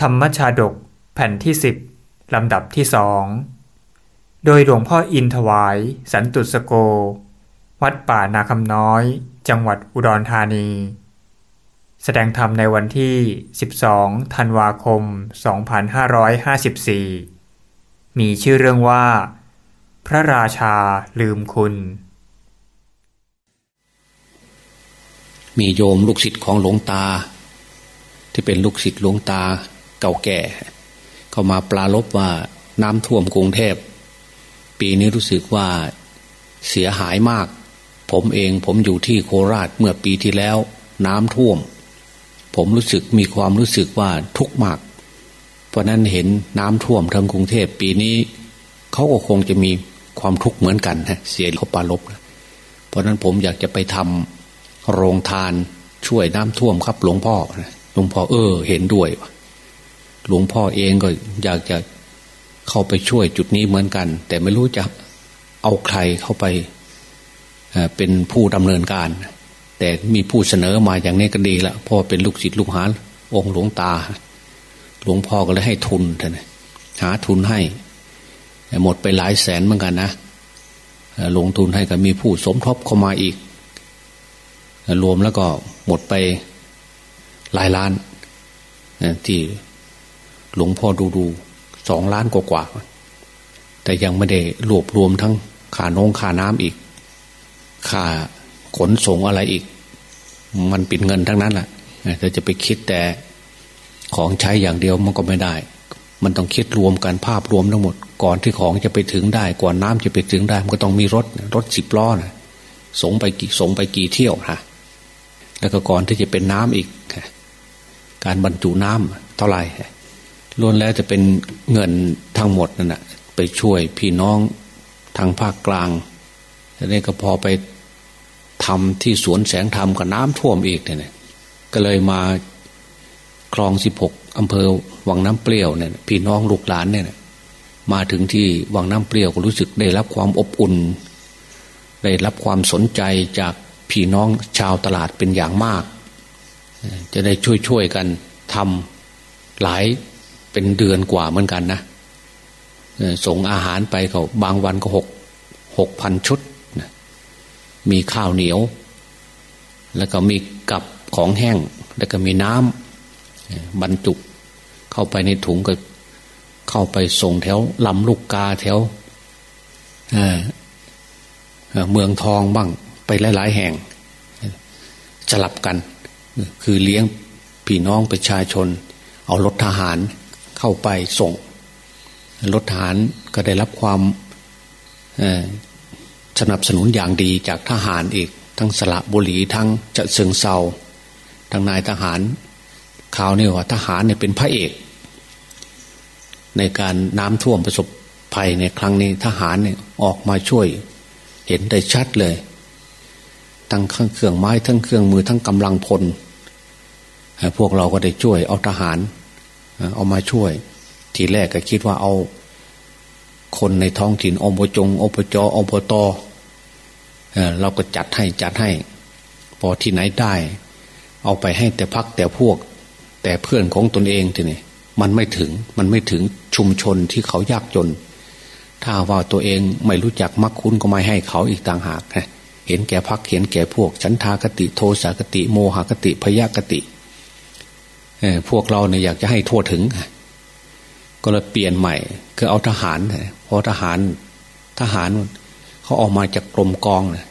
ธรรมชาดกแผ่นที่สิบลำดับที่สองโดยหลวงพ่ออินถวาย สันตุสโก วัดป่านาคำน้อย จังหวัดอุดรธานี แสดงธรรมในวันที่ 12 ธันวาคม 2554 มีชื่อเรื่องว่า พระราชาลืมคุณ มีโยมลูกศิษย์ของหลวงตา ที่เป็นลูกศิษย์หลวงตา เก่าแก่ เข้ามาปลาลบว่าน้ำท่วมกรุงเทพ ปีนี้รู้สึกว่าเสียหายมาก ผมเองผมอยู่ที่โคราชเมื่อปีที่แล้ว น้ำท่วม ผมรู้สึกมีความรู้สึกว่าทุกข์มาก เพราะนั้นเห็นน้ำท่วมทั้งกรุงเทพปีนี้เขาก็คงจะมีความทุกข์เหมือนกันฮะเสียเขาปลาลบเพราะนั้นผมอยากจะไปทำโรงทานช่วยน้ำท่วมครับหลวงพ่อหลวงพ่อเออ เห็นด้วย หลวงพ่อเองก็อยากจะเข้าไปช่วยจุดนี้เหมือนกัน แต่ไม่รู้จะเอาใครเข้าไปเป็นผู้ดำเนินการ แต่มีผู้เสนอมาอย่างนี้ก็ดีละพ่อเป็นลูกศิษย์ลูกหาองค์หลวงตา หลวงพ่อก็เลยให้ทุนท่านหาทุนให้ หมดไปหลายแสนเหมือนกันนะลงทุนให้ก็มีผู้สมทบเข้ามาอีก รวมแล้วก็หมดไปหลายล้านที่ หลวงพ่อดูดูสองล้านกว่ากว่าแต่ยังไม่ได้รวบรวมทั้งค่านงค่าน้ำอีกค่าขนส่งอะไรอีก มันปิดเงินทั้งนั้นแหละแต่จะไปคิดแต่ของใช้อย่างเดียวมันก็ไม่ได้ มันต้องคิดรวมกันภาพรวมทั้งหมด ก่อนที่ของจะไปถึงได้ ก่อนน้ำจะไปถึงได้ มันก็ต้องมีรถรถสิบล้อนะส่งไปกี่ส่งไปกี่เที่ยวฮะแล้วก็ก่อนที่จะเป็นน้ำอีก การบรรจุน้ำเท่าไหร่ ล้วนแล้วจะเป็นเงินทั้งหมดนั่นแหะไปช่วยพี่น้องทางภาคกลางแล้วนี่ก็พอไปทำที่สวนแสงธรรมกับน้ำท่วมอีกเนี่ยก็เลยมาคลองสิบหกอำเภอวังน้ำเปรี้ยวเนี่ยพี่น้องลูกหลานเนี่ยมาถึงที่วังน้ำเปรี้ยวก็รู้สึกได้รับความอบอุ่น ได้รับความสนใจจากพี่น้องชาวตลาดเป็นอย่างมาก จะได้ช่วยๆกันทำหลาย เป็นเดือนกว่าเหมือนกันนะส่งอาหารไปเขาบางวันก็หกหกพันชุดนะมีข้าวเหนียว แล้วก็มีกับของแห้ง แล้วก็มีน้ำบรรจุเข้าไปในถุงก็เข้าไปส่งแถวลำลูกกาแถวเมืองทองบ้างไปหลาย ๆ แห่งสลับกัน คือเลี้ยงพี่น้องประชาชน เอารถทหาร เข้าไปส่งรถทหารก็ได้รับความสนับสนุนอย่างดีจากทหารอีก ทั้งสระบุรีทั้งจะเสืองเซาทั้งนายทหารข่าวนี่ว่าทหารเนี่ยเป็นพระเอก ในการน้ำท่วมประสบภัยในครั้งนี้ทหารเนี่ยออกมาช่วย เห็นได้ชัดเลย ทั้งเครื่องไม้ทั้งเครื่องมือทั้งกำลังพลพวกเราก็ได้ช่วยเอาทหาร เอามาช่วย ทีแรกก็คิดว่าเอา คนในท้องถิ่นอบจงอบจอบตเราก็จัดให้จัดให้ พอที่ไหนได้ เอาไปให้แต่พักแต่พวก แต่เพื่อนของตนเองทีนี้มันไม่ถึงมันไม่ถึงชุมชนที่เขายากจน ถ้าว่าตัวเองไม่รู้จักมักคุ้นก็ไม่ให้เขาอีกต่างหากเห็นแก่พักเห็นแก่พวก ฉันทากติโทสากติโมหกติพยากติ พวกเราเนี่ยอยากจะให้ทั่วถึง ก็เลยเปลี่ยนใหม่ คือเอาทหารเพราะทหารทหารเขาออกมาจากกรมกองเนี่ย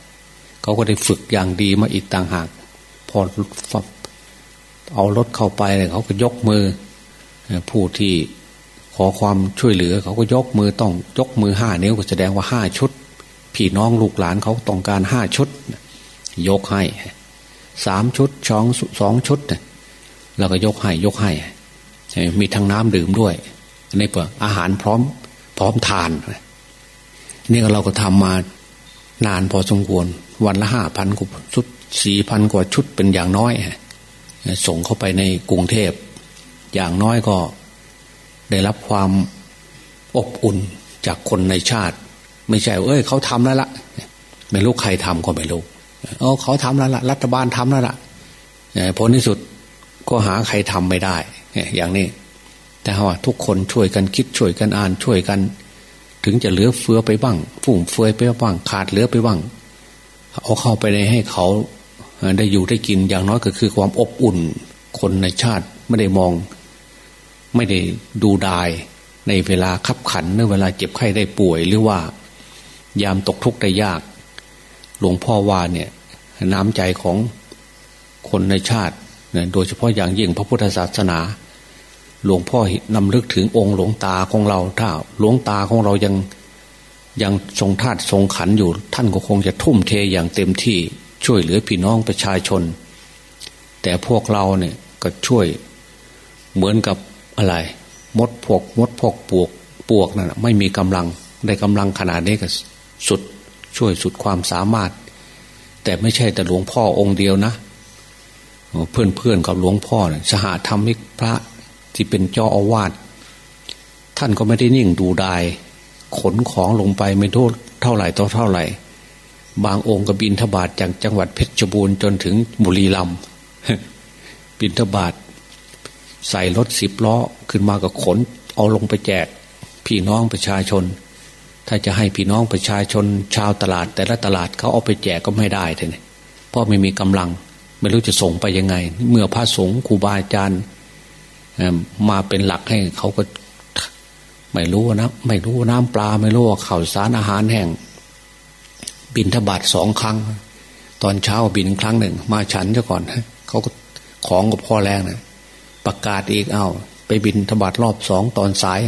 เขาก็ได้ฝึกอย่างดีมาอีกต่างหาก พอเอารถเข้าไปเนี่ยเขาก็ยกมือ ผู้ที่ขอความช่วยเหลือ เขาก็ยกมือต้องยกมือห้านิ้วก็แสดงว่าห้าชุดพี่น้องลูกหลานเขาต้องการห้าชุด ยกให้สามชุดสองสองชุดเนี่ย เราก็ยกให้ยกให้ มีทั้งน้ำดื่มด้วยในเปิดอกอาหารพร้อม พร้อมทาน นี่เราก็ทำมานานพอสมควร วันละห้าพันกว่าชุดสี่พันกว่าชุดเป็นอย่างน้อย ส่งเข้าไปในกรุงเทพ อย่างน้อยก็ได้รับความอบอุ่นจากคนในชาติ ไม่ใช่เอ้ยเขาทำแล้วละไม่รู้ใครทำก็ไม่รู้เออเขาทำแล้วละรัฐบาลทำแล้วละผลที่สุด ก็หาใครทำไม่ได้อย่างนี้ แต่ว่าทุกคนช่วยกันคิดช่วยกันอ่านช่วยกัน ถึงจะเหลือเฟือไปบ้างฟุ่มเฟือยไปบ้างขาดเหลือไปบ้างเอาเข้าไปในให้เขาได้อยู่ได้กินอย่างน้อยก็คือความอบอุ่น คนในชาติไม่ได้มอง ไม่ได้ดูดาย ในเวลาขับขันในเวลาเจ็บไข้ได้ป่วยหรือว่า ยามตกทุกข์ได้ยาก หลวงพ่อว่าเนี่ย น้ำใจของคนในชาติ โดยเฉพาะอย่างยิ่งพระพุทธศาสนา หลวงพ่อนำลึกถึงองค์หลวงตาของเราถ้าหลวงตาของเรายังยังทรงธาตุทรงขันอยู่ ท่านก็คงจะทุ่มเทอย่างเต็มที่ช่วยเหลือพี่น้องประชาชน แต่พวกเราเนี่ยก็ช่วยเหมือนกับอะไร มดพวกมดพวกปวกปวกนั่นไม่มีกำลังได้กำลังขนาดนี้ก็สุดช่วยสุดความสามารถ แต่ไม่ใช่แต่หลวงพ่อองค์เดียวนะ เพื่อนเพื่อนกับหลวงพ่อเนี่ยสหธรรมิกพระที่เป็นเจ้าอาวาสท่านก็ไม่ได้นิ่งดูดาย ขนของลงไปไม่โทษเท่าไหร่ต่อเท่าไหร่ บางองค์ก็บินทบาทจากจังหวัดเพชรบูรณ์จนถึงบุรีรัมย์บินทบาทใส่รถสิบล้อขึ้นมาก็ขน เอาลงไปแจก พี่น้องประชาชน ถ้าจะให้พี่น้องประชาชน ชาวตลาดแต่ละตลาดเขาเอาไปแจกก็ไม่ได้ท่านเพราะไม่มีกำลัง ไม่รู้จะส่งไปยังไง เมื่อพระสงฆ์ครูบาอาจารย์มาเป็นหลักให้เขาก็ไม่รู้นะไม่รู้น้ำปลาไม่รู้ข่าวสารอาหารแห้งบินทบาทสองครั้ง ตอนเช้าบินครั้งหนึ่ง มาฉันซะก่อนเขาก็ของกับพ่อแรงนะประกาศอีกเอา ไปบินทบาทรอบสองตอนสาย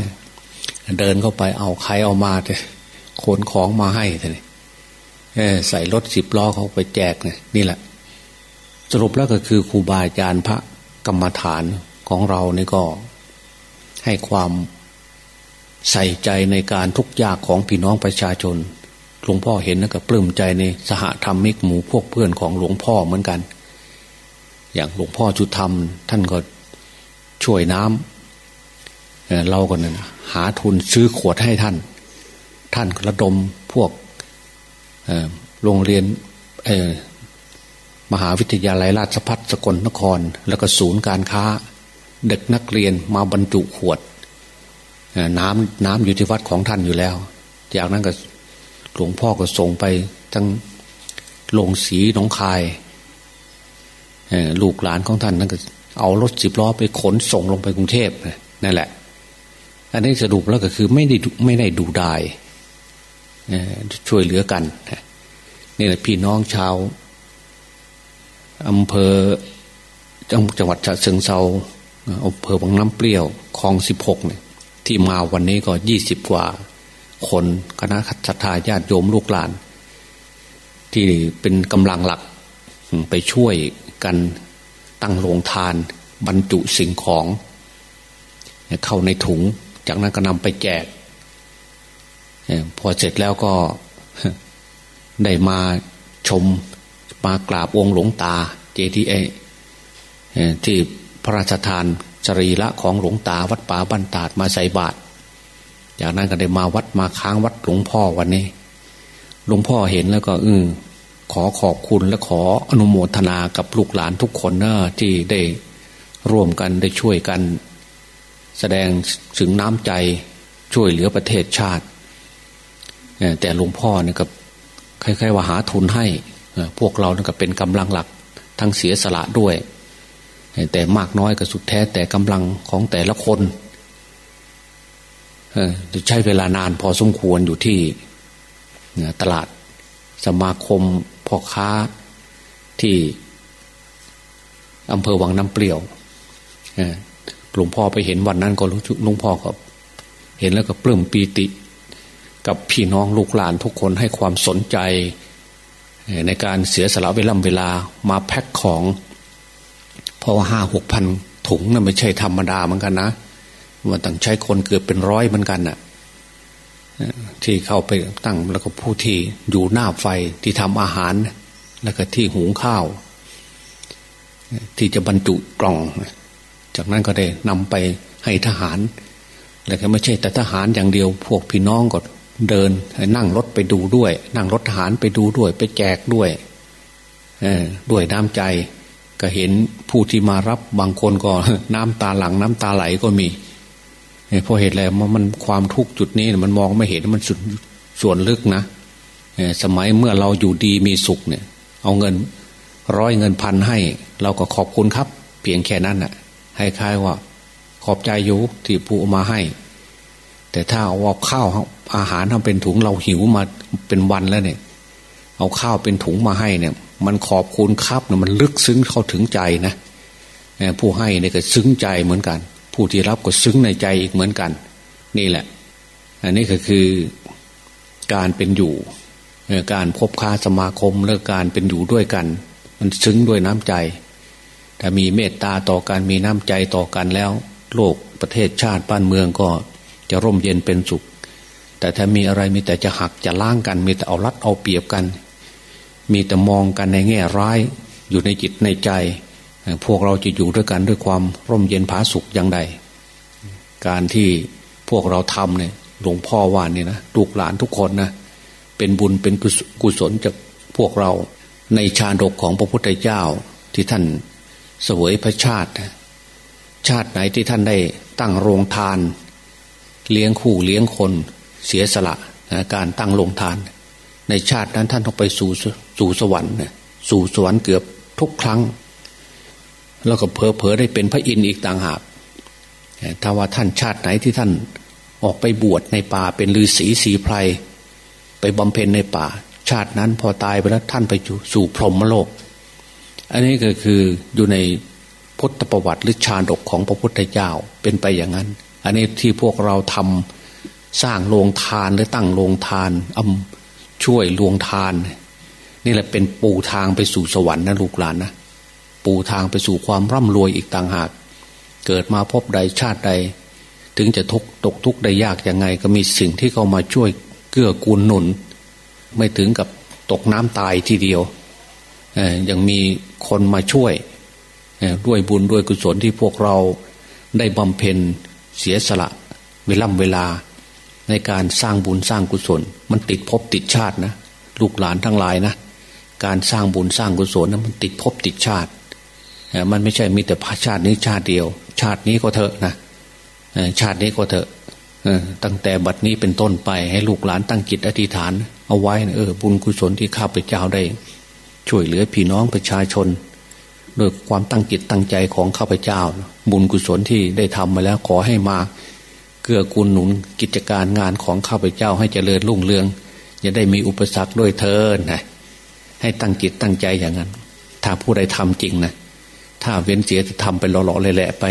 เดินเข้าไปเอาใครเอามาเลยขนของมาให้เลยใส่รถสิบล้อเขาไปแจกเนี่ยนี่แหละ สรุปแล้วก็คือครูบาอาจารย์พระกรรมฐานของเรานี่ก็ ให้ความใส่ใจในการทุกยากของพี่น้องประชาชนหลวงพ่อเห็นแล้วก็ปลื้มใจในสหธรรมิกหมู่พวกเพื่อนของหลวงพ่อเหมือนกัน อย่างหลวงพ่อจุธรรม ท่านก็ช่วยน้ำเราก็เนี่ยหาทุนซื้อขวดให้ท่าน ท่านระดมพวกโรงเรียน มหาวิทยาลัยราชพัฒสกลนคร แล้วก็ศูนย์การค้า เด็กนักเรียนมาบรรจุขวดน้ำน้ำอยู่ที่วัดของท่านอยู่แล้ว จากนั้นก็หลวงพ่อก็ส่งไปทั้งลงสีน้องคายลูกหลานของท่านนั่นก็เอารถสิบล้อไปขนส่งลงไปกรุงเทพนั่นแหละ อันนี้สรุปแล้วก็คือไม่ได้ไม่ได้ดูดายช่วยเหลือกันนี่แหละพี่น้องชาว อำเภอจังหวัดฉะเชิงเซาอำเภอบางน้ำเปรี้ยวคลองสิบหกเนี่ยที่มาวันนี้ก็ยี่สิบกว่า คนคณะศรัทธาญาติโยมลูกหลาน ที่เป็นกำลังหลักไปช่วยกันตั้งโรงทานบรรจุสิ่งของเข้าในถุง จากนั้นก็นำไปแจกพอเสร็จแล้วก็ได้มาชม มากราบองค์หลวงตา เจดีเอที่พระราชทานสรีละของหลวงตาวัดป่าบันตาดมาใส่บาตรจากนั้นก็ได้มาวัดมาค้างวัดหลวงพ่อวันนี้ หลวงพ่อเห็นแล้วก็อือขอขอบคุณและขออนุโมทนากับลูกหลานทุกคนนะที่ได้ร่วมกันได้ช่วยกัน แสดงถึงน้ำใจช่วยเหลือประเทศชาติ แต่หลวงพ่อเนี่ยก็คล้ายๆว่าหาทุนให้ พวกเราเนี่ยก็เป็นกำลังหลักทั้งเสียสละด้วย แต่มากน้อยก็สุดแท้แต่กำลังของแต่ละคนจะใช้เวลานานพอสมควรอยู่ที่ตลาดสมาคมพ่อค้าที่อำเภอวังน้ำเปลี่ยวหลวงพ่อไปเห็นวันนั้นก็รู้หลวงพ่อก็เห็นแล้วก็ปลื้มปีติ กับพี่น้องลูกหลานทุกคนให้ความสนใจ ในการเสียสละเวลาเวลามาแพ็คของ เพราะว่าห้าหกพันถุงนะ่ะไม่ใช่ธรรมดาเหมือนกันนะมันต้องใช้คนเกือบเป็นร้อยเหมือนกันนะ่ะที่เข้าไปตั้งแล้วก็ผู้ที่อยู่หน้าไฟที่ทำอาหาร แล้วก็ที่หุงข้าว ที่จะบรรจุกล่อง จากนั้นก็ได้นำไปให้ทหาร แล้วก็ไม่ใช่แต่ทหารอย่างเดียว พวกพี่น้องก็ เดินนั่งรถไปดูด้วย นั่งรถทหารไปดูด้วย ไปแจกด้วยด้วยน้ำใจ ก็เห็นผู้ที่มารับบางคนก็น้ำตาหลังน้ำตาไหลก็มีเพราะเหตุอะไรมันความทุกข์จุดนี้มันมองไม่เห็นมันสุดส่วนลึกนะสมัยเมื่อเราอยู่ดีมีสุขเนี่ย เอาเงินร้อยเงินพันให้ เราก็ขอบคุณครับ เพียงแค่นั้นน่ะ ให้ค่ายว่า ขอบใจอยู่ที่ผู้มาให้ แต่ถ้าเอาข้าว อาหารทำเป็นถุงเราหิวมาเป็นวันแล้วเนี่ย เอาข้าวเป็นถุงมาให้เนี่ย มันขอบคุณครับเนี่ยมันลึกซึ้งเข้าถึงใจนะผู้ให้เนี่ยก็ซึ้งใจเหมือนกัน ผู้ที่รับก็ซึ้งในใจอีกเหมือนกัน นี่แหละ อันนี้ก็คือการเป็นอยู่การพบค้าสมาคมและการเป็นอยู่ด้วยกัน มันซึ้งด้วยน้ำใจถ้ามีเมตตาต่อกันมีน้ำใจต่อกันแล้ว โลกประเทศชาติบ้านเมืองก็จะร่มเย็นเป็นสุข แต่ถ้ามีอะไรมีแต่จะหักจะล้างกัน มีแต่เอารัดเอาเปรียบกัน มีแต่มองกันในแง่ร้าย อยู่ในจิตในใจ พวกเราจะอยู่ด้วยกันด้วยความร่มเย็นผาสุขอย่างใด การที่พวกเราทำเนี่ยหลวงพ่อว่านี่นะลูกหลานทุกคนนะเป็นบุญเป็นกุศลจากพวกเราในชาดกของพระพุทธเจ้าที่ท่านสวยพระชาติ ชาติไหนที่ท่านได้ตั้งโรงทาน เลี้ยงคู่เลี้ยงคน เสียสละการตั้งโรงทาน ในชาตินั้นท่านต้องไปสู่สู่สวรรค์สู่สวรรค์เกือบทุกครั้ง แล้วก็เพอเพอได้เป็นพระอินทร์อีกต่างหากถ้าว่าท่านชาติไหนที่ท่านออกไปบวชในป่าเป็นฤาษีสีไพรไปบำเพ็ญในป่า ชาตินั้นพอตายไปแล้วท่านไปสู่พรหมโลก อันนี้ก็คืออยู่ในพุทธประวัติหรือชาดกของพระพุทธเจ้าเป็นไปอย่างนั้น อันนี้ที่พวกเราทำ สร้างโรงทานหรือตั้งโรงทานอำช่วยโรงทาน นี่แหละเป็นปูทางไปสู่สวรรค์นะลูกหลานนะปูทางไปสู่ความร่ำรวยอีกต่างหาก เกิดมาพบใดชาติใด ถึงจะทุกตกทุกข์ได้ยากยังไง ก็มีสิ่งที่เขามาช่วยเกื้อกูลหนุน ไม่ถึงกับตกน้ำตายทีเดียวยังมีคนมาช่วยด้วยบุญด้วยกุศลที่พวกเราได้บำเพ็ญเสียสละเวล่ำเวลา ในการสร้างบุญสร้างกุศล มันติดภพติดชาตินะลูกหลานทั้งหลายนะการสร้างบุญสร้างกุศลนะมันติดภพติดชาติมันไม่ใช่มีแต่พระชาตินี้ชาติเดียว ชาตินี้ก็เถอะนะชาตินี้ก็เถอะตั้งแต่บัดนี้เป็นต้นไปให้ลูกหลานตั้งจิตอธิษฐาน เอาไว้เออบุญกุศลที่ข้าพเจ้าได้ ช่วยเหลือพี่น้องประชาชนโดยความตั้งจิตตั้งใจของข้าพเจ้า บุญกุศลที่ได้ทำมาแล้วขอให้มา เกื้อกูลหนุนกิจการงานของข้าพเจ้าให้เจริญรุ่งเรืองอย่าได้มีอุปสรรคด้วยเทินนะให้ตั้งจิตตั้งใจอย่างนั้น ถ้าผู้ใดทำจริงนะถ้าเว้นเสียจะทำไปหล่อๆเลยแหละไป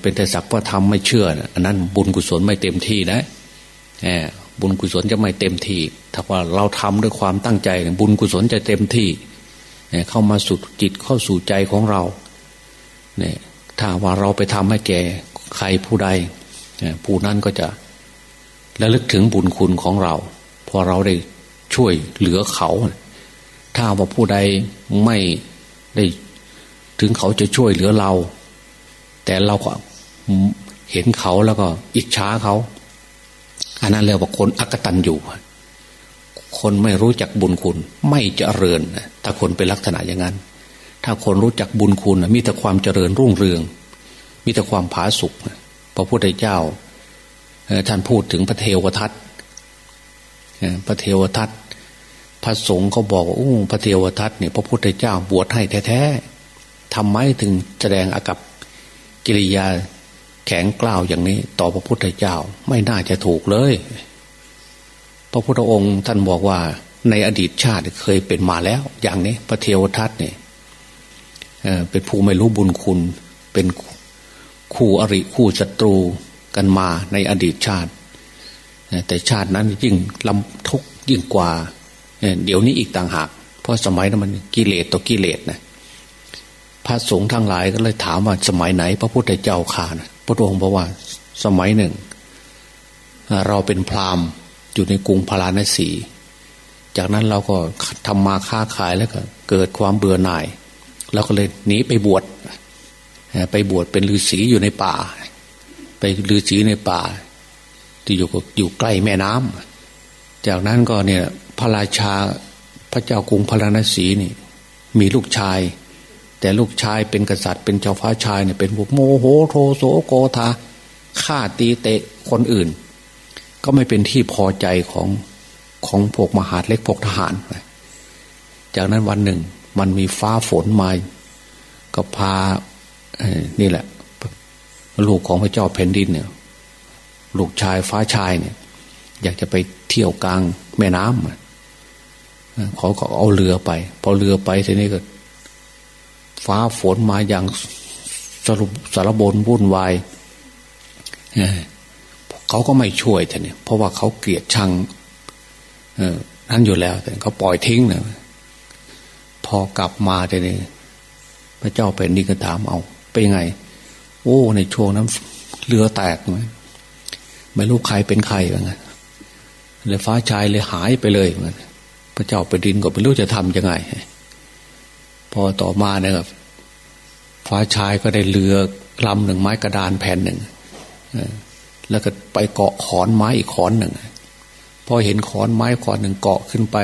เป็นแต่สักว่าทำไม่เชื่ออันนั้นบุญกุศลไม่เต็มที่นะบุญกุศลจะไม่เต็มที่ ถ้าว่าเราทำด้วยความตั้งใจ บุญกุศลจะเต็มที่เข้ามาสู่จิตเข้าสู่ใจของเรา เนี่ย ถ้าว่าเราไปทำให้แก่ ใครผู้ใดผู้นั้นก็จะระลึกถึงบุญคุณของเรา พอเราได้ช่วยเหลือเขา ถ้าว่าผู้ใดไม่ได้ถึงเขาจะช่วยเหลือเรา แต่เราก็เห็นเขาแล้วก็อิจฉาเขา อันนั้นเรียกว่าคนอักตันอยู่คนไม่รู้จักบุญคุณ ไม่เจริญถ้าคนเป็นลักษณะอย่างนั้น ถ้าคนรู้จักบุญคุณมีแต่ความเจริญรุ่งเรือง มีแต่ความผาสุกพระพุทธเจ้าท่านพูดถึงพระเทวทัตพระเทวทัตพระสงฆ์เขาบอกว่าอู้พระเทวทัตเนี่ยพระพุทธเจ้าบวชให้แท้ๆทำไมถึงแสดงอากับกิริยาแข็งกล้าวอย่างนี้ ต่อพระพุทธเจ้าไม่น่าจะถูกเลย พระพุทธองค์ท่านบอกว่าในอดีตชาติเคยเป็นมาแล้ว อย่างนี้ พระเทวทัตเนี่ยเป็นผู้ไม่รู้บุญคุณเป็น คู่อริคู่ศัตรูกันมาในอดีตชาติ แต่ชาตินั้นยิ่งลำทุกยิ่งกว่า เดี๋ยวนี้อีกต่างหาก เพราะสมัยนั้นมันกิเลสต่อกิเลสนะพระสงฆ์ทั้งหลายก็เลยถามว่าสมัยไหน พระพุทธเจ้าข่านะพระองค์บอกว่าสมัยหนึ่ง เราเป็นพราหมณ์อยู่ในกรุงพาราณสี จากนั้นเราก็ทำมาค้าขายแล้วก็ เกิดความเบื่อหน่าย เราก็เลยหนีไปบวช ไปบวชเป็นฤาษีอยู่ในป่า ไปฤาษีในป่า ที่อยู่อยู่ใกล้แม่น้ำจากนั้นก็เนี่ยพระราชาพระเจ้ากรุงพาราณสีนี่ มีลูกชาย แต่ลูกชายเป็นกษัตริย์เป็นเจ้าฟ้าชายเนี่ยเป็นพวกโมโหโทโสโกธาฆ่าตีเตะคนอื่น ก็ไม่เป็นที่พอใจของของพวกมหาดเล็กพวกทหาร จากนั้นวันหนึ่ง มันมีฟ้าฝนมาก็พา นี่แหละ ลูกของพระเจ้าแผ่นดินเนี่ย ลูกชายฟ้าชายเนี่ย อยากจะไปเที่ยวกลางแม่น้ำเขาก็เอาเรือไป พอเรือไปทีนี้ก็ ฟ้าฝนมาอย่างสรุปสารบนวุ่นวายเขาก็ไม่ช่วยแต่เนี่ย เพราะว่าเขาเกลียดชังนั่นอยู่แล้ว แต่เขาปล่อยทิ้งเนะพอกลับมาแต่นี่พระเจ้าเป็นนิกถามเอา เป็นยังไง โอ้ในช่วงนั้นเรือแตกไหมไม่รู้ใครเป็นใครว่าไงเลยฟ้าชายเลยหายไปเลยเหมือนพระเจ้าเป็นดินก็ไม่รู้จะทำยังไง พอต่อมาเนี่ยครับฟ้าชายก็ได้เรือลำหนึ่งไม้กระดานแผ่นหนึ่งแล้วก็ไปเกาะขอนไม้อีกขอนหนึ่งพอเห็นขอนไม้ขอนหนึ่งเกาะขึ้นไป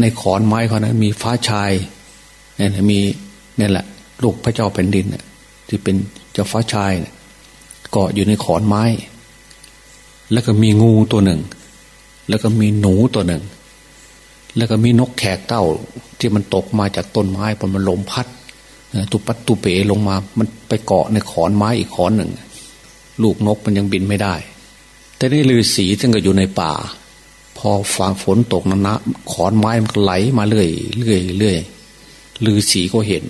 ในขอนไม้ขอนนั้นมีฟ้าชายเนี่ยมีเนี่ยแหละ ลูกพระเจ้าแผ่นดินเนี่ย ที่เป็นเจ้าฟ้าชายเกาะอยู่ในขอนไม้ แล้วก็มีงูตัวหนึ่ง แล้วก็มีหนูตัวหนึ่ง แล้วก็มีนกแขกเต้าที่มันตกมาจากต้นไม้พอมันลมพัดตุปัตตุเปลงมา มันไปเกาะในขอนไม้อีกขอนหนึ่ง ลูกนกมันยังบินไม่ได้ แต่นี่ลือสีซึ่งก็อยู่ในป่า พอฟ้าฝนตกนะนะขอนไม้มันไหลมาเรื่อยเรื่อยเรื่อยลือสีก็เห็น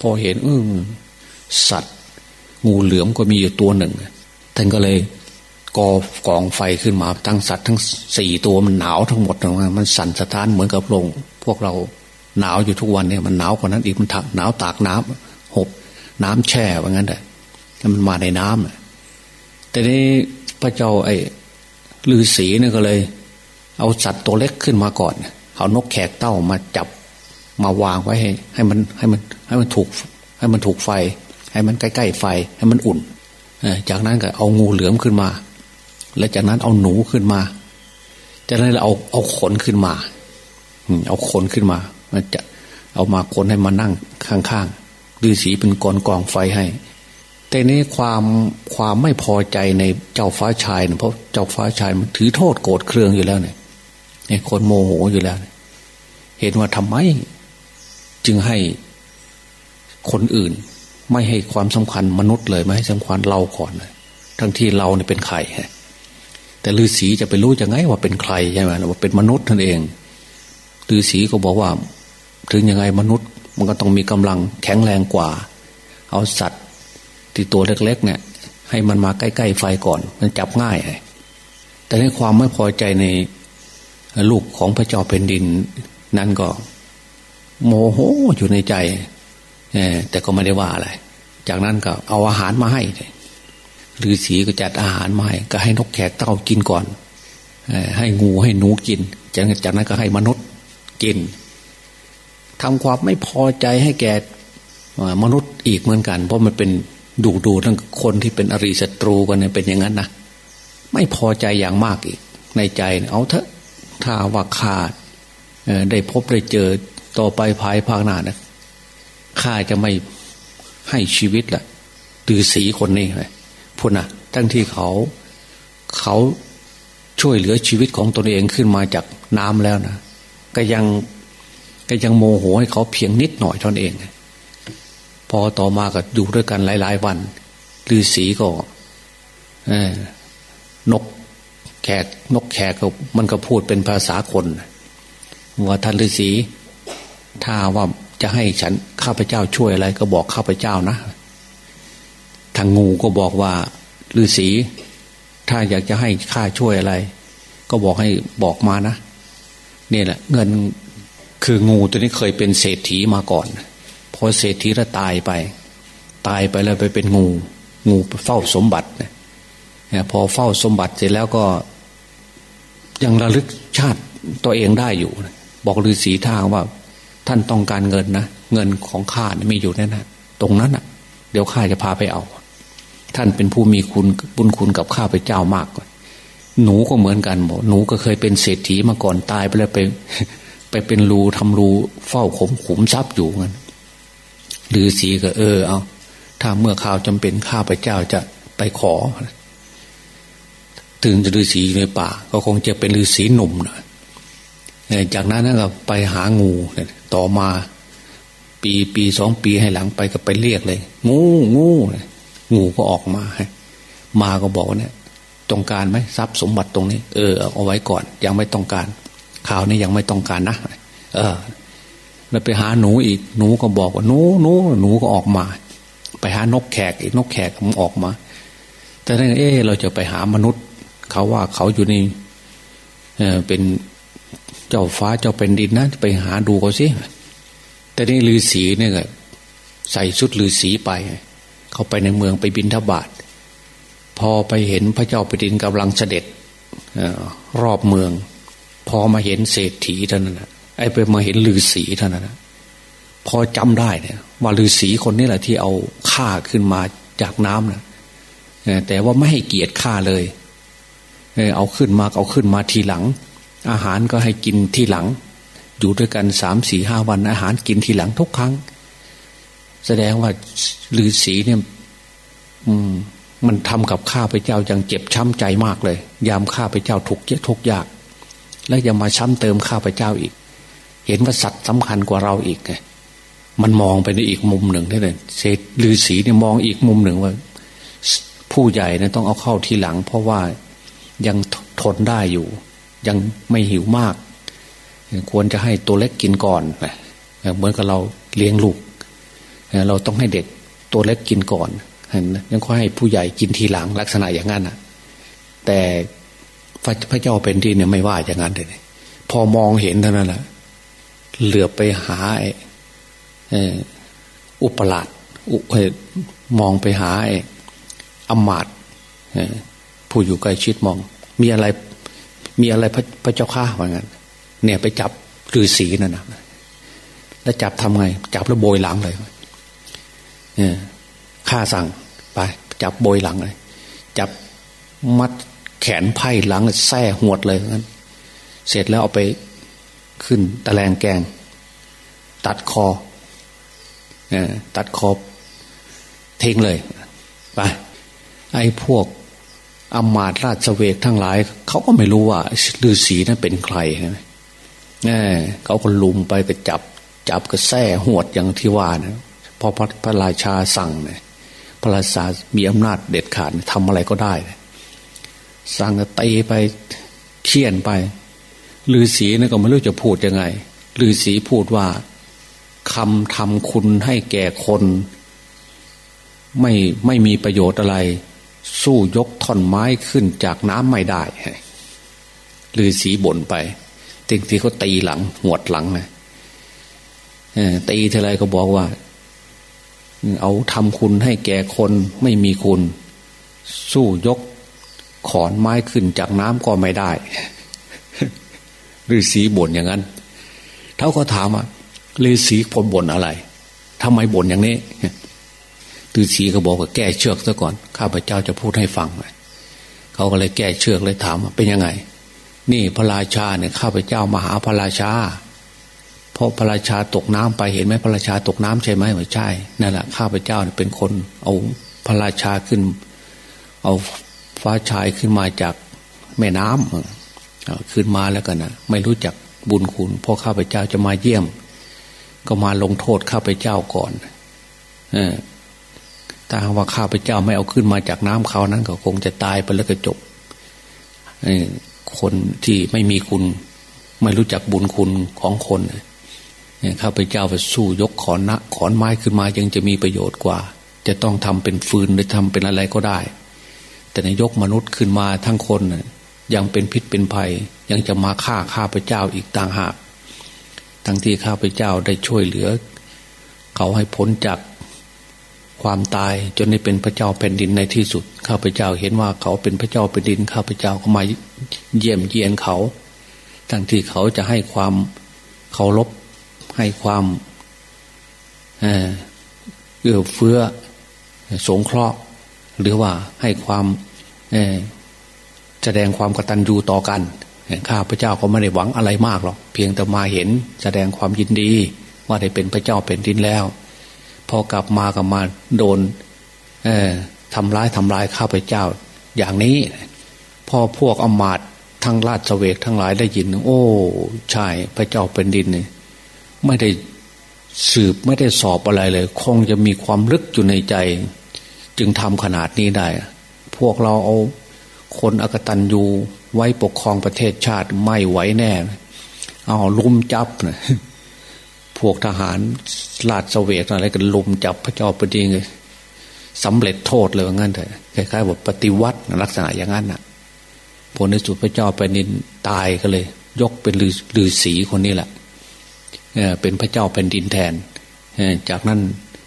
พอเห็น อือ สัตว์ งูเหลือมก็มีอยู่ตัวหนึ่งท่านก็เลยกอกองไฟขึ้นมาทั้งสัตว์ทั้งสี่ตัวมันหนาวทั้งหมดมันสั่นสะท้านเหมือนกับลงพวกเราหนาวอยู่ทุกวันเนี่ยมันหนาวกว่านั้นอีกมันหนาวตากน้ำหบน้ำแช่ว่างั้นแต่มันมาในน้ำแต่นี้พระเจ้าไอ้ลือสีเนี่ยก็เลย เอาสัตว์ตัวเล็กขึ้นมาก่อนเอานกแขกเต้ามาจับมาวางไว้ให้ ให้มันให้มันให้มันถูกให้มันถูกไฟ ให้มันใกล้ๆไฟให้มันอุ่นจากนั้นก็เอางูเหลือมขึ้นมา และจากนั้นเอาหนูขึ้นมา จากนั้นเราเอาเอาขนขึ้นมาเอาขนขึ้นมามันจะเอามาคนให้มานั่งข้างๆดือสีเป็นกองกองไฟให้ แต่นี้ความความไม่พอใจในเจ้าฟ้าชายเพราะเจ้าฟ้าชายมันถือโทษโกรธเครืองอยู่แล้วเนี่ยเนี่ยคนโมโหอยู่แล้ว เห็นว่าทำไม จึงให้คนอื่น ไม่ให้ความสำคัญมนุษย์เลยไม่ให้สำคัญเราก่อนเลยทั้งที่เราเนี่ยเป็นใครแต่ฤาษีจะไปรู้จะไงว่าเป็นใครใช่ไหมว่าเป็นมนุษย์ท่านเองฤาษีก็บอกว่า ถึงยังไงมนุษย์ มันก็ต้องมีกำลังแข็งแรงกว่า เอาสัตว์ที่ตัวเล็ก ๆ เนี่ย ให้มันมาใกล้ๆไฟก่อน มันจับง่ายแต่ในความไม่พอใจในลูกของพระเจ้าแผ่นดิน นั้นก็ โมโหอยู่ในใจ แต่ก็ไม่ได้ว่าอะไร จากนั้นก็เอาอาหารมาให้ฤาษีก็จัดอาหารมาให้ก็ให้นกแขกเต้ากินก่อนให้งูให้หนูกินจากนั้นก็ให้มนุษย์กินทำความไม่พอใจให้แก่มนุษย์อีกเหมือนกัน เพราะมันเป็นดูดูทั้งคนที่เป็นอริศัตรูกันเนี่ยเป็นอย่างนั้นนะไม่พอใจอย่างมากอีก ในใจเอาเถอะถ้าว่าขาดได้พบได้เจอต่อไปภายภาคหน้านะ ข้าจะไม่ให้ชีวิตละตือสีคนนี้เลยพูดนะทั้งที่เขาเขาช่วยเหลือชีวิตของตนเองขึ้นมาจากน้ำแล้วนะก็ยังก็ยังโมโหให้เขาเพียงนิดหน่อยเท่านั้นเอง พอต่อมาก็อยู่ด้วยกันหลาย ๆ วันฤาษีก็นกแขกนกแขกก็มันก็พูดเป็นภาษาคนว่าท่านฤาษีถ้าว่า จะให้ฉันข้าพเจ้าช่วยอะไร ก็บอกข้าพเจ้านะ ทางงูก็บอกว่าฤาษีถ้าอยากจะให้ข้าช่วยอะไร ก็บอกให้บอกมานะนี่แหละ เงินคืองูตัวนี้เคยเป็นเศรษฐีมาก่อนพอเศรษฐีล้วตายไป ตายไปแล้วไปเป็นงู งูเฝ้าสมบัติเนี่ยพอเฝ้าสมบัติเสร็จแล้วก็ ยังระลึกชาติตัวเองได้อยู่ บอกฤาษีทางว่า ท่านต้องการเงินนะเงินของข้ามีอยู่แน่นะตรงนั้นอะ เดี๋ยวข้าจะพาไปเอา ท่านเป็นผู้มีคุณบุญคุณกับข้าพเจ้ามากกว่าหนูก็เหมือนกันบอหนูก็เคยเป็นเศรษฐีมาก่อนตายไปแล้วไปไปเป็นรูทำรูเฝ้าขมขุมทรัพย์อยู่เงินฤาษีก็เออ เอาถ้าเมื่อข่าวจำเป็นข้าพเจ้าจะไปขอ ถึงจะฤาษีในป่า ก็คงจะเป็นฤาษีหนุ่มนะ จากนั้นก็ไปหางูต่อมา ปีปีสองปีให้หลังไปก็ไปเรียกเลย งูงูงูก็ออกมามาก็บอกว่าเนี่ยต้องการไหมทรัพย์สมบัติตรงนี้ เออเอาไว้ก่อน ยังไม่ต้องการข่าวนี้ยังไม่ต้องการนะเออแล้วไปหาหนูอีก หนูก็บอกว่าหนูหนูหนูก็ออกมา ไปหานกแขกอีกนกแขกมันออกมา แต่นั่นเออเราจะไปหามนุษย์ เขาว่าเขาอยู่ในเออเป็น เจ้าฟ้าเจ้าเป็นดินนะไปหาดูเขาสิแต่นี่ลือสีเนี่ยใส่ชุดลือสีไป เขาไปในเมืองไปบินทบาทพอไปเห็นพระเจ้าแผ่นดินกำลังเสด็จรอบเมือง พอมาเห็นเศรษฐีเท่านั้นไอ้ไปมาเห็นลือสีเท่านั้นพอจำได้เนี่ยว่าลือสีคนนี้แหละที่เอาข้าขึ้นมาจากน้ำนะแต่ว่าไม่ให้เกียรติข้าเลย เอาขึ้นมาเอาขึ้นมาทีหลัง อาหารก็ให้กินทีหลัง อยู่ด้วยกันสามสี่ห้าวันอาหารกินทีหลังทุกครั้ง แสดงว่าลือสีเนี่ย อืม มันทำกับข้าพเจ้ายังเจ็บช้ำใจมากเลย ยามข้าพเจ้าทุกข์ทุกยาก และยังมาช้ำเติมข้าพเจ้าอีก เห็นว่าสัตว์สำคัญกว่าเราอีกไงมันมองไปในอีกมุมหนึ่งได้เลยเศษลือสีเนี่ยมองอีกมุมหนึ่งว่า ผู้ใหญ่เนี่ยต้องเอาเข้าทีหลัง เพราะว่ายังทนได้อยู่ ยังไม่หิวมาก ควรจะให้ตัวเล็กกินก่อนเหมือนกับเราเลี้ยงลูก เราต้องให้เด็กตัวเล็กกินก่อนยังค่อยให้ผู้ใหญ่กินทีหลังลักษณะอย่างนั้นอะ แต่พระเจ้าเป็นที่เนี่ยไม่ว่าอย่างนั้นเลยพอมองเห็นเท่านั้นแหละเหลือไปหาอุปราชมองไปหาอมาตผู้อยู่ใกล้ชิดมอง มีอะไร มีอะไรพระพระเจ้าข้าว่างั้น เนี่ยไปจับฤาษีนั่นนะแล้วจับทำไง จับแล้วโบยหลังเลยเนี่ยข้าสั่งไปจับโบยหลังเลย จับมัดแขนไพ่หลังแส้หวดเลยงั้น เสร็จแล้วเอาไปขึ้นตะแลงแกง ตัดคอตัดคอทิ้งเลยไปไอ้พวก อมาตราชเวกทั้งหลาย เขาก็ไม่รู้ว่าฤาษีนั้นเป็นใครนะเขาก็ลุมไปก็จับ จับก็แส้หวดอย่างที่ว่านะพอพระพราชาสั่งเนี่ยพระราชามีอำนาจเด็ดขาดทำอะไรก็ได้สั่งตีไปเคี่ยนไปลือศีนี่นก็ไม่รู้จะพูดยังไงลือศีพูดว่าคำทำคุณให้แก่คน ไม่ไม่มีประโยชน์อะไร สู้ยกท่อนไม้ขึ้นจากน้ำไม่ได้ลือศีบ่นไปจริงที่เขาตีหลังหวดหลังนะตีเท่าไรก็บอกว่า เอาทำคุณให้แก่คนไม่มีคุณ สู้ยกขอนไม้ขึ้นจากน้ำก็ไม่ได้ฤาษีบ่นอย่างนั้นเขาก็ถามว่าฤาษีผลบ่นอะไรทำไมบ่นอย่างนี้ ฤาษีก็บอกว่าแก้เชือกซะก่อน ข้าพเจ้าจะพูดให้ฟังเขาก็เลยแก้เชือกเลยถามว่าเป็นยังไง นี่พระราชาเนี่ยข้าพเจ้ามาหาพระราชาเพราะพระราชาตกน้ำไปเห็นไหมพระราชาตกน้ำใช่ไหมไม่ใช่นั่นแหละข้าพเจ้าเป็นคน เอาพระราชาขึ้น เอาฟ้าชายขึ้นมาจากแม่น้ำขึ้นมาแล้วกันนะไม่รู้จักบุญคุณพอข้าพเจ้าจะมาเยี่ยม ก็มาลงโทษข้าพเจ้าก่อน เออ ถ้าว่าข้าพเจ้าไม่เอาขึ้นมาจากน้ำเขานั้น ก็คงจะตายไปแล้วก็จบคนที่ไม่มีคุณ ไม่รู้จักบุญคุณของคนข้าพเจ้าไปสู้ยกขอนนะขอนไม้ขึ้นมายังจะมีประโยชน์กว่า จะต้องทำเป็นฟืนหรือทำเป็นอะไรก็ได้ แต่ในยกมนุษย์ขึ้นมาทั้งคนยังเป็นพิษเป็นภัย ยังจะมาฆ่าข้าพเจ้าอีกต่างหากทั้งที่ข้าพเจ้าได้ช่วยเหลือ เขาให้พ้นจาก ความตายจนได้เป็นพระเจ้าแผ่นดินในที่สุด ข้าพเจ้าเห็นว่าเขาเป็นพระเจ้าแผ่นดิน ข้าพเจ้าก็มาเยี่ยมเยียนเขา ทั้งที่เขาจะให้ความเคารพให้ความเอื้อเฟื้อสงเคราะห์ หรือว่าให้ความแสดงความกตัญญูต่อกัน ข้าพเจ้าก็ไม่ได้หวังอะไรมากหรอก เพียงแต่มาเห็นแสดงความยินดีว่าได้เป็นพระเจ้าเป็นดินแล้ว พอกลับมากับมาโดนทำร้ายทำลายข้าพเจ้า อย่างนี้ พอพวกอมาตทั้งราชเวกทั้งหลายได้ยิน โอ้ใช่พระเจ้าเป็นดินเนี่ยไม่ได้สืบไม่ได้สอบอะไรเลย คงจะมีความลึกอยู่ในใจ จึงทำขนาดนี้ได้ พวกเราเอาคนอกตันยูไว้ปกครองประเทศชาติไม่ไหวแน่ เอาลุมจับนะ พวกทหารลาดเสวกอะไรกันลุมจับพระเจ้าปดิเลยสำเร็จโทษเลยว่างั้นเถอะคล้ายๆว่าปฏิวัติลักษณะอย่างนั้นน่ะผลในสุดพระเจ้าแผ่นดินตายก็เลย ยกเป็นลือสีคนนี้แหละเป็นพระเจ้าแผ่นดินแทนจากนั้น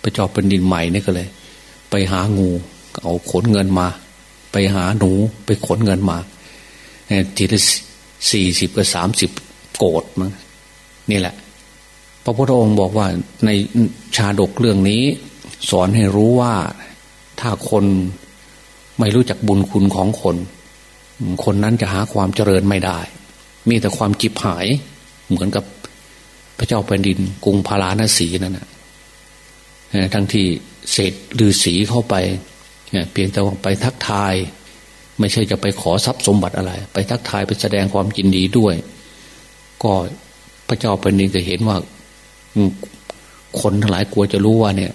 พระเจ้าแผ่นดินใหม่นี่ก็เลย ไปหางูเอาขนเงินมา ไปหาหนูไปขนเงินมาทีละสี่สิบกับสามสิบโกดมั้งนี่แหละ พระพุทธองค์บอกว่าในชาดกเรื่องนี้ สอนให้รู้ว่าถ้าคนไม่รู้จักบุญคุณของคน คนนั้นจะหาความเจริญไม่ได้ มีแต่ความจิบหาย เหมือนกับพระเจ้าแผ่นดินกรุงพาราณสีนั่นนะทั้งที่เศษลือสีเข้าไปเพียงแต่ว่าไปทักทาย ไม่ใช่จะไปขอทรัพย์สมบัติอะไร ไปทักทายไปแสดงความยินดีด้วย ก็พระเจ้าแผ่นดินจะเห็นว่า คนทั้งหลายกลัวจะรู้ว่าเนี่ย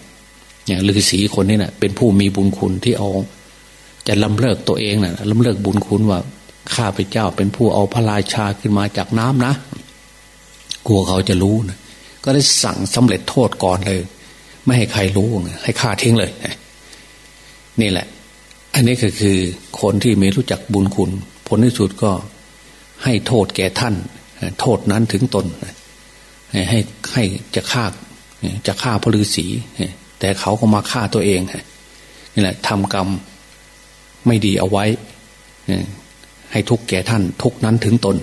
อย่างฤาษีคนนี้นะ่ะ เป็นผู้มีบุญคุณที่เอา จะลำเลิกตัวเองนะ่ะลำเลิกบุญคุณว่าข้าพเจ้าเป็นผู้เอาพระราชาขึ้นมาจากน้ำนะ กลัวเขาจะรู้นะก็ได้สั่งสำเร็จโทษก่อนเลย ไม่ให้ใครรู้ให้ฆ่าทิ้งเลยนี่แหละ อันนี้ก็คือคนที่ไม่รู้จักบุญคุณ ผลที่สุดก็ให้โทษแก่ท่าน โทษนั้นถึงตน ให้ให้จะฆ่าจะฆ่าพระฤาษีแต่เขาก็มาฆ่าตัวเองนี่แหละทำกรรมไม่ดีเอาไว้ให้ทุกแก่ท่าน ทุกนั้นถึงตน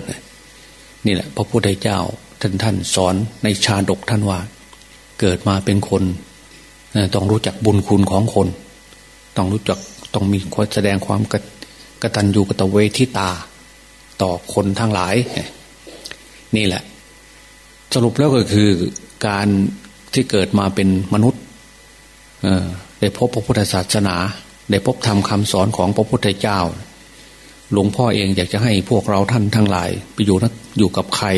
นี่แหละ พระพุทธเจ้าท่านท่านสอนในชาดกท่านว่า เกิดมาเป็นคนต้องรู้จักบุญคุณของคน ต้องรู้จักต้องมีคนแสดงความกกตัญญูกตเวทิตา ต่อคนทั้งหลาย นี่แหละ สรุปแล้วก็คือการที่เกิดมาเป็นมนุษย์ได้พบพระพุทธศาสนา ได้พบธรรมคาสอนของพระพุทธเจ้า หลวงพ่อเองอยากจะให้พวกเราท่านทั้งหลาย ไปอยู่นักอยู่กับใคร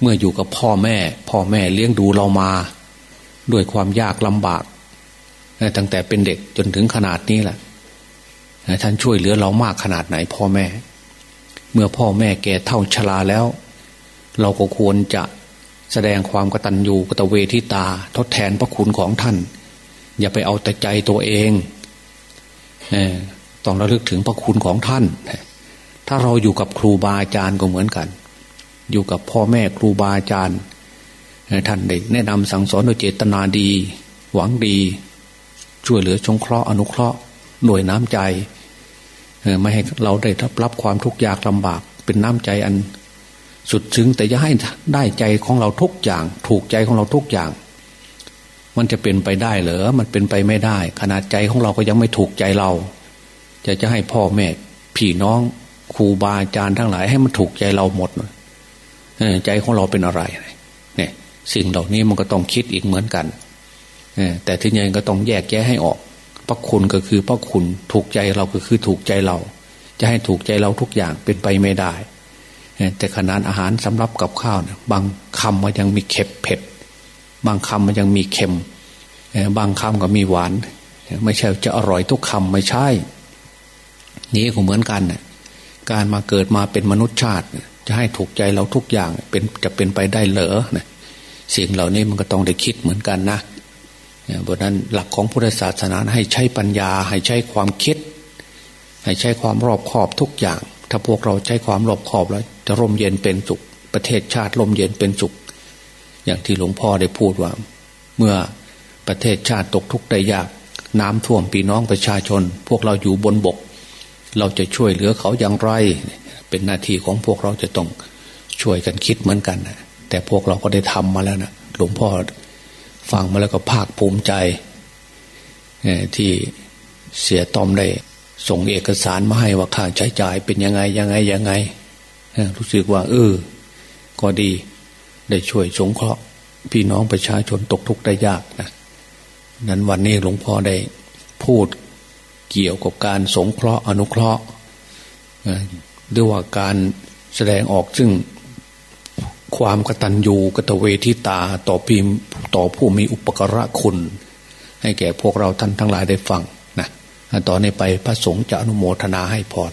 เมื่ออยู่กับพ่อแม่ พ่อแม่เลี้ยงดูเรามา ด้วยความยากลำบากตั้งแต่เป็นเด็กจนถึงขนาดนี้แหละท่านช่วยเหลือเรามากขนาดไหนพ่อแม่ เมื่อพ่อแม่แก่เท่าชราแล้ว เราก็ควรจะ แสดงความกตัญญูกตเวทิตา ทดแทนพระคุณของท่าน อย่าไปเอาแต่ใจตัวเองต้องระลึกถึงพระคุณของท่าน ถ้าเราอยู่กับครูบาอาจารย์ก็เหมือนกัน อยู่กับพ่อแม่ครูบาอาจารย์ท่านได้แนะนำสั่งสอนโดยเจตนาดี หวังดี ช่วยเหลือชงเคราะห์อนุเคราะห์หน่วยน้ำใจไม่ให้เราได้รับรับความทุกข์ยากลำบาก เป็นน้ำใจอัน สุดซึ้งแต่จะให้ได้ใจของเราทุกอย่าง ถูกใจของเราทุกอย่าง มันจะเป็นไปได้เหรอมันเป็นไปไม่ได้ ขนาดใจของเราก็ยังไม่ถูกใจเรา จะจะให้พ่อแม่พี่น้องครูบาอาจารย์ทั้งหลายให้มันถูกใจเราหมดใจของเราเป็นอะไรเนี่ยสิ่งเหล่านี้มันก็ต้องคิดอีกเหมือนกันแต่ที่ยังก็ต้องแยกแยะให้ออกพระคุณก็คือพระคุณถูกใจเราก็คือถูกใจเรา จะให้ถูกใจเราทุกอย่างเป็นไปไม่ได้ แต่ขนาดอาหารสำรับกับข้าวเนี่ยบางคำมันยังมีเข็บเผ็ด บางคำมันยังมีเค็ม บางคำก็มีหวาน ไม่ใช่จะอร่อยทุกคำไม่ใช่ นี้ก็เหมือนกันการมาเกิดมาเป็นมนุษย์ชาติ จะให้ถูกใจเราทุกอย่างเป็นจะเป็นไปได้เหรอสิ่งเหล่านี้มันก็ต้องได้คิดเหมือนกันนะเพราะนั้นหลักของพุทธศาสนาให้ใช้ปัญญา ให้ใช้ความคิด ให้ใช้ความรอบคอบทุกอย่าง ถ้าพวกเราใช้ความรอบคอบแล้ว จะร่มเย็นเป็นสุข ประเทศชาติร่มเย็นเป็นสุข อย่างที่หลวงพ่อได้พูดว่า เมื่อประเทศชาติตกทุกข์ได้ยาก น้ำท่วมปีน้องประชาชน พวกเราอยู่บนบก เราจะช่วยเหลือเขาอย่างไร เป็นหน้าที่ของพวกเราจะต้องช่วยกันคิดเหมือนกันแต่พวกเราก็ได้ทำมาแล้วนะหลวงพ่อฟังมาแล้วก็ภาคภูมิใจที่เสียตอมได้ ส่งเอกสารมาให้ว่าค่าใช้จ่ายเป็นยังไงยังไงยังไงรู้สึกว่า เออ ก็ดี ได้ช่วยสงเคราะห์พี่น้องประชาชนตกทุกข์ได้ยากนะนั้นวันนี้หลวงพ่อได้พูดเกี่ยวกับการสงเคราะห์อนุเคราะห์ด้วยว่าการแสดงออกซึ่งความกตัญญูกตเวทิตาต่อพิมต่อผู้มีอุปกระคุณ ให้แก่พวกเราท่านทั้งหลายได้ฟัง ต่อนนี้ไปพระสงฆ์จะอนุโมทนาให้พร